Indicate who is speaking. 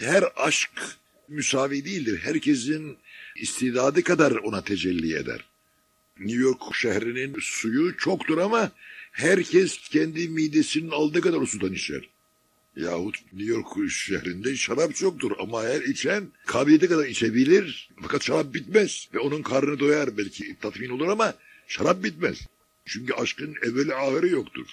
Speaker 1: her aşk müsavi değildir. Herkesin istidadı kadar ona tecelli eder. New York şehrinin suyu çoktur ama herkes kendi midesinin aldığı kadar o sudan içer. Yahut New York şehrinde şarap çoktur ama her içen kabiliyete kadar içebilir. Fakat şarap bitmez ve onun karnı doyar belki tatmin olur ama şarap bitmez. Çünkü aşkın evveli ahiri yoktur.